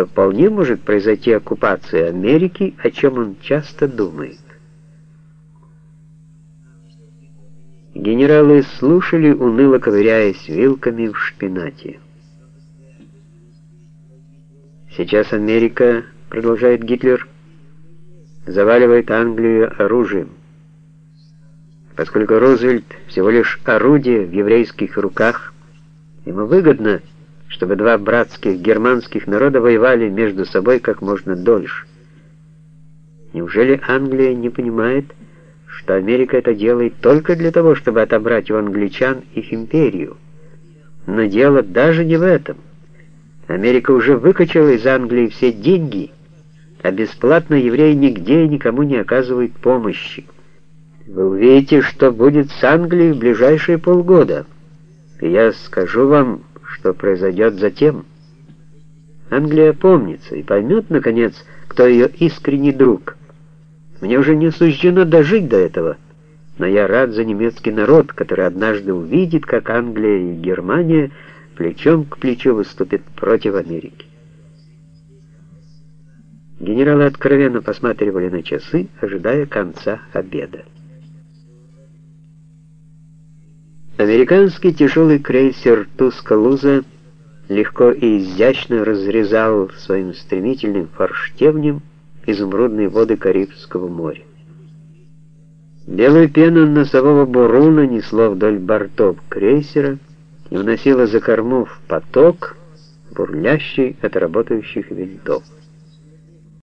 что вполне может произойти оккупация Америки, о чем он часто думает. Генералы слушали, уныло ковыряясь вилками в шпинате. Сейчас Америка, продолжает Гитлер, заваливает Англию оружием. Поскольку Рузвельт всего лишь орудие в еврейских руках, ему выгодно, чтобы два братских германских народа воевали между собой как можно дольше. Неужели Англия не понимает, что Америка это делает только для того, чтобы отобрать у англичан их империю? Но дело даже не в этом. Америка уже выкачала из Англии все деньги, а бесплатно евреи нигде и никому не оказывают помощи. Вы увидите, что будет с Англией в ближайшие полгода. И я скажу вам, что произойдет затем. Англия помнится и поймет, наконец, кто ее искренний друг. Мне уже не суждено дожить до этого, но я рад за немецкий народ, который однажды увидит, как Англия и Германия плечом к плечу выступят против Америки. Генералы откровенно посматривали на часы, ожидая конца обеда. Американский тяжелый крейсер «Тускалуза» легко и изящно разрезал своим стремительным форштевнем изумрудные воды Карибского моря. Белую пену носового буруна несло вдоль бортов крейсера и уносило за корму в поток, бурлящий от работающих винтов.